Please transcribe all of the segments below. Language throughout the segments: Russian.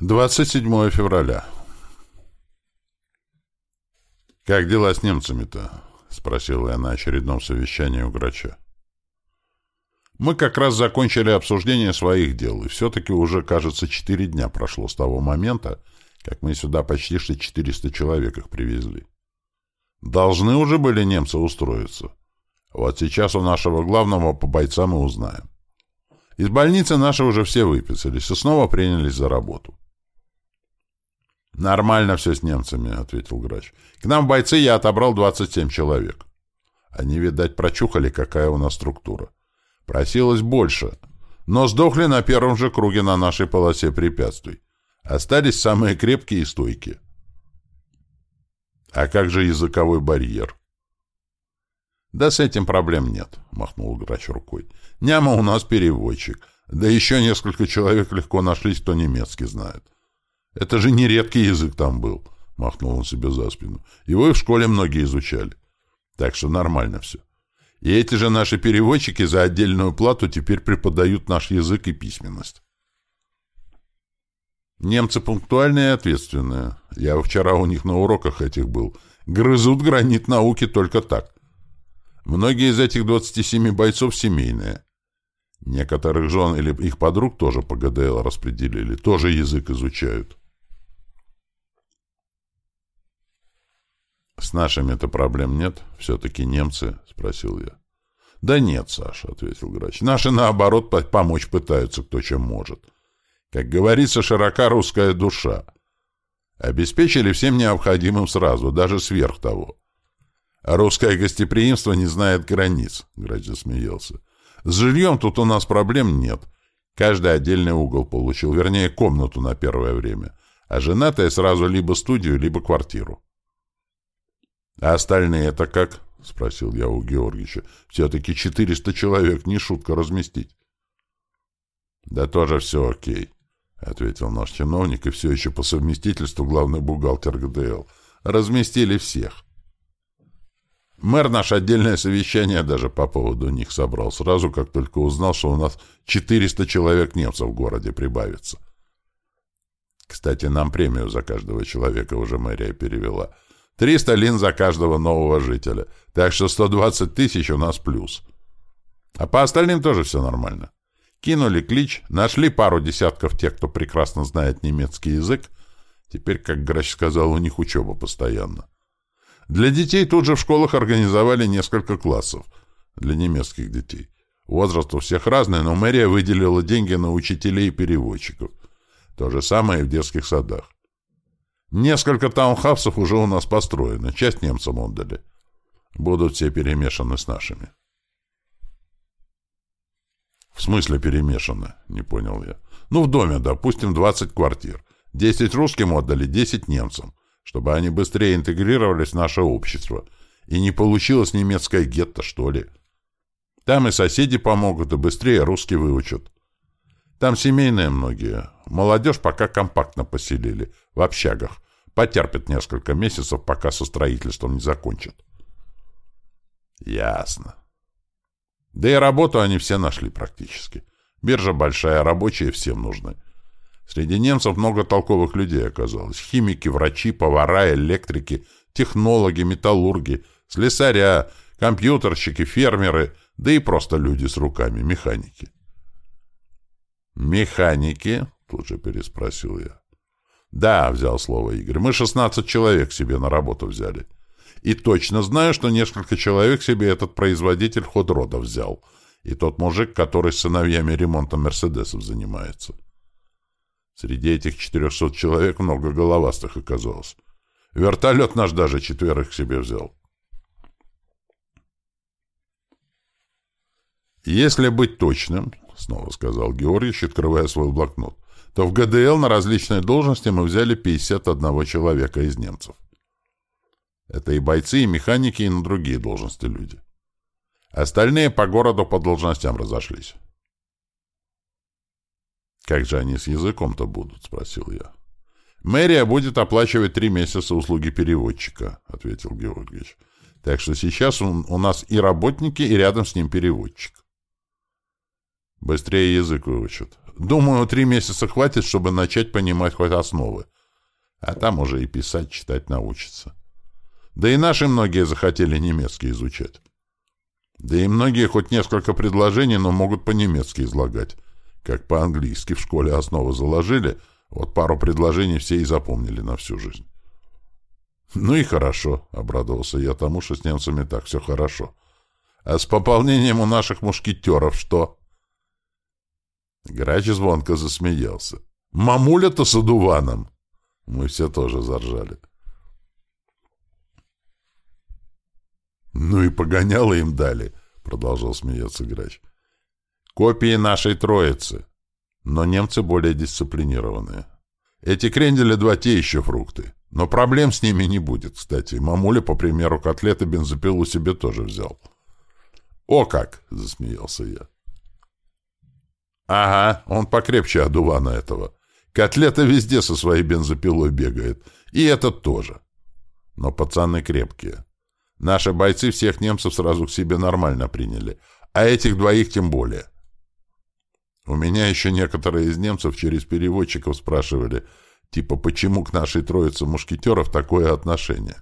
27 февраля. «Как дела с немцами-то?» — спросил я на очередном совещании у грача. Мы как раз закончили обсуждение своих дел, и все-таки уже, кажется, четыре дня прошло с того момента, как мы сюда почти что 400 человек их привезли. Должны уже были немцы устроиться. Вот сейчас у нашего главного по бойцам мы узнаем. Из больницы наши уже все выписались и снова принялись за работу. «Нормально все с немцами», — ответил грач. «К нам бойцы я отобрал 27 человек. Они, видать, прочухали, какая у нас структура. Просилось больше, но сдохли на первом же круге на нашей полосе препятствий. Остались самые крепкие и стойкие. А как же языковой барьер? Да с этим проблем нет, махнул грач рукой. Няма у нас переводчик. Да еще несколько человек легко нашлись, кто немецкий знает. Это же не редкий язык там был, махнул он себе за спину. Его и в школе многие изучали. Так что нормально все. И эти же наши переводчики за отдельную плату теперь преподают наш язык и письменность. Немцы пунктуальные и ответственные. Я вчера у них на уроках этих был. Грызут гранит науки только так. Многие из этих 27 бойцов семейные. Некоторых жен или их подруг тоже по ГДЛ распределили, тоже язык изучают. «С нашими-то проблем нет? Все-таки немцы?» — спросил я. «Да нет, Саша», — ответил грач. «Наши, наоборот, помочь пытаются кто чем может. Как говорится, широка русская душа. Обеспечили всем необходимым сразу, даже сверх того. А русское гостеприимство не знает границ, — грач засмеялся. С жильем тут у нас проблем нет. Каждый отдельный угол получил, вернее, комнату на первое время. А женатые сразу либо студию, либо квартиру. — А остальные это как? — спросил я у Георгича. — Все-таки 400 человек, не шутка разместить. — Да тоже все окей. — ответил наш чиновник и все еще по совместительству главный бухгалтер ГДЛ. «Разместили всех». Мэр наше отдельное совещание даже по поводу них собрал сразу, как только узнал, что у нас 400 человек немцев в городе прибавится. Кстати, нам премию за каждого человека уже мэрия перевела. 300 лин за каждого нового жителя. Так что 120 тысяч у нас плюс. А по остальным тоже все нормально. Кинули клич, нашли пару десятков тех, кто прекрасно знает немецкий язык. Теперь, как Грач сказал, у них учеба постоянно. Для детей тут же в школах организовали несколько классов. Для немецких детей. Возраст у всех разный, но мэрия выделила деньги на учителей и переводчиков. То же самое и в детских садах. Несколько таунхаусов уже у нас построено, часть немцам отдали. Будут все перемешаны с нашими. «В смысле перемешано?» — не понял я. «Ну, в доме, допустим, 20 квартир. 10 русским отдали, 10 немцам, чтобы они быстрее интегрировались в наше общество. И не получилось немецкое гетто, что ли. Там и соседи помогут, и быстрее русский выучат. Там семейные многие. Молодежь пока компактно поселили, в общагах. Потерпят несколько месяцев, пока со строительством не закончат». «Ясно. Да и работу они все нашли практически. Биржа большая, рабочие всем нужны. Среди немцев много толковых людей оказалось. Химики, врачи, повара, электрики, технологи, металлурги, слесаря, компьютерщики, фермеры, да и просто люди с руками, механики. «Механики?» — тут же переспросил я. «Да», — взял слово Игорь, — «мы 16 человек себе на работу взяли». И точно знаю, что несколько человек себе этот производитель ходрода взял. И тот мужик, который с сыновьями ремонтом «Мерседесов» занимается. Среди этих четырехсот человек много головастых оказалось. Вертолет наш даже четверых себе взял. «Если быть точным, — снова сказал Георгиевич, открывая свой блокнот, — то в ГДЛ на различные должности мы взяли 51 человека из немцев. Это и бойцы, и механики, и на другие должности люди. Остальные по городу по должностям разошлись. «Как же они с языком-то будут?» — спросил я. «Мэрия будет оплачивать три месяца услуги переводчика», — ответил Георгиевич. «Так что сейчас он, у нас и работники, и рядом с ним переводчик». «Быстрее язык выучат. Думаю, три месяца хватит, чтобы начать понимать хоть основы. А там уже и писать, читать научится. Да и наши многие захотели немецкий изучать. Да и многие хоть несколько предложений, но могут по-немецки излагать. Как по-английски в школе основы заложили, вот пару предложений все и запомнили на всю жизнь. «Ну и хорошо», — обрадовался я тому, что с немцами так все хорошо. «А с пополнением у наших мушкетеров что?» Грач звонко засмеялся. «Мамуля-то с одуваном!» Мы все тоже заржали. «Ну и погоняло им дали», — продолжал смеяться Грач. «Копии нашей троицы, но немцы более дисциплинированные. Эти крендели два те еще фрукты, но проблем с ними не будет, кстати. Мамуля, по примеру, котлеты бензопилу себе тоже взял». «О как!» — засмеялся я. «Ага, он покрепче одувана этого. Котлета везде со своей бензопилой бегает. И этот тоже. Но пацаны крепкие. Наши бойцы всех немцев сразу к себе нормально приняли, а этих двоих тем более. У меня еще некоторые из немцев через переводчиков спрашивали, типа, почему к нашей троице мушкетеров такое отношение?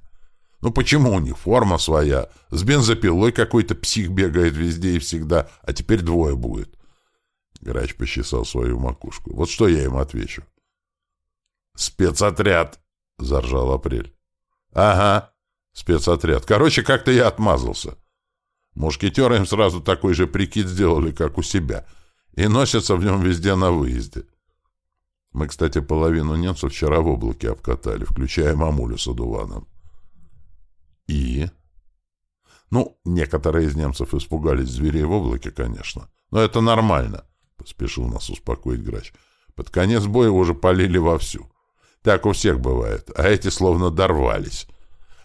Ну почему у них форма своя, с бензопилой какой-то псих бегает везде и всегда, а теперь двое будет? Грач почесал свою макушку. Вот что я им отвечу? «Спецотряд!» — заржал Апрель. «Ага, Спецотряд. Короче, как-то я отмазался. Мушкетеры им сразу такой же прикид сделали, как у себя, и носятся в нем везде на выезде. Мы, кстати, половину немцев вчера в облаке обкатали, включая мамулю с одуваном. И? Ну, некоторые из немцев испугались зверей в облаке, конечно. Но это нормально, — поспешил нас успокоить грач. Под конец боя уже полили вовсю. Так у всех бывает, а эти словно дорвались.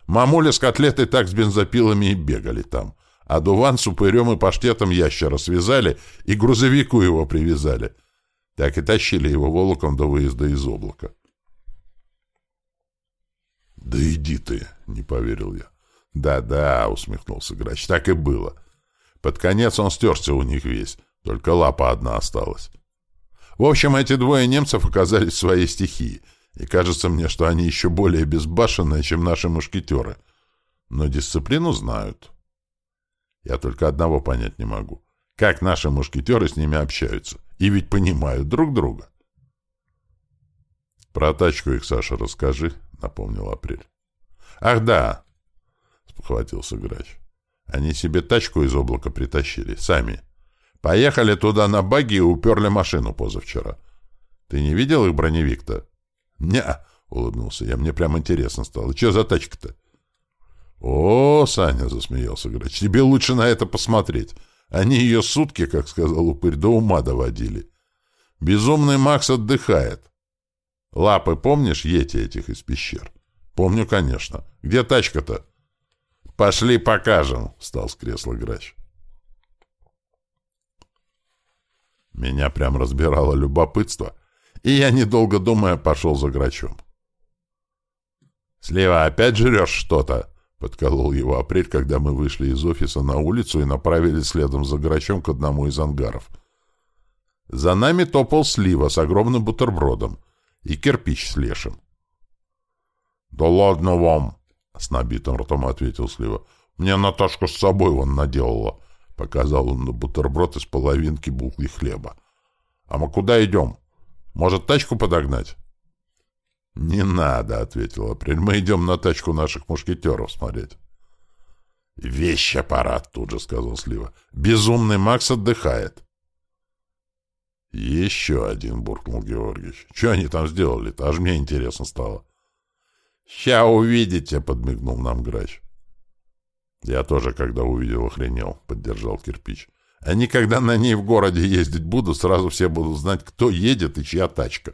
Мамуля с котлетой так с бензопилами и бегали там. А дуван с упырем и паштетом ящера связали и грузовику его привязали. Так и тащили его волоком до выезда из облака. «Да иди ты!» — не поверил я. «Да-да», — усмехнулся грач, — «так и было. Под конец он стерся у них весь, только лапа одна осталась. В общем, эти двое немцев оказались в своей стихии — и кажется мне, что они еще более безбашенные, чем наши мушкетеры. Но дисциплину знают. Я только одного понять не могу. Как наши мушкетеры с ними общаются? И ведь понимают друг друга. Про тачку их, Саша, расскажи, — напомнил Апрель. Ах, да, — спохватился Грач. Они себе тачку из облака притащили, сами. Поехали туда на баги и уперли машину позавчера. Ты не видел их броневик-то? «Не-а», улыбнулся я, — «мне прям интересно стало. Че за тачка-то?» «О, Саня!» — засмеялся Грач. «Тебе лучше на это посмотреть. Они ее сутки, как сказал упырь, до ума доводили. Безумный Макс отдыхает. Лапы помнишь, ети этих из пещер?» «Помню, конечно. Где тачка-то?» «Пошли покажем», — встал с кресла Грач. Меня прям разбирало любопытство — и я, недолго думая, пошел за грачом. «Слева опять жрешь что-то?» — подколол его апрель, когда мы вышли из офиса на улицу и направились следом за грачом к одному из ангаров. За нами топал слива с огромным бутербродом и кирпич с лешим. «Да ладно вам!» — с набитым ртом ответил слива. «Мне Наташка с собой вон наделала!» — показал он на бутерброд из половинки булки хлеба. «А мы куда идем?» Может, тачку подогнать? — Не надо, — ответил Апрель. — Мы идем на тачку наших мушкетеров смотреть. — Вещь аппарат, — тут же сказал Слива. — Безумный Макс отдыхает. — Еще один, — буркнул Георгиевич. — Что они там сделали-то? Аж мне интересно стало. — Ща увидите, — подмигнул нам Грач. — Я тоже, когда увидел, охренел, — поддержал кирпич. Они, когда на ней в городе ездить будут, сразу все будут знать, кто едет и чья тачка.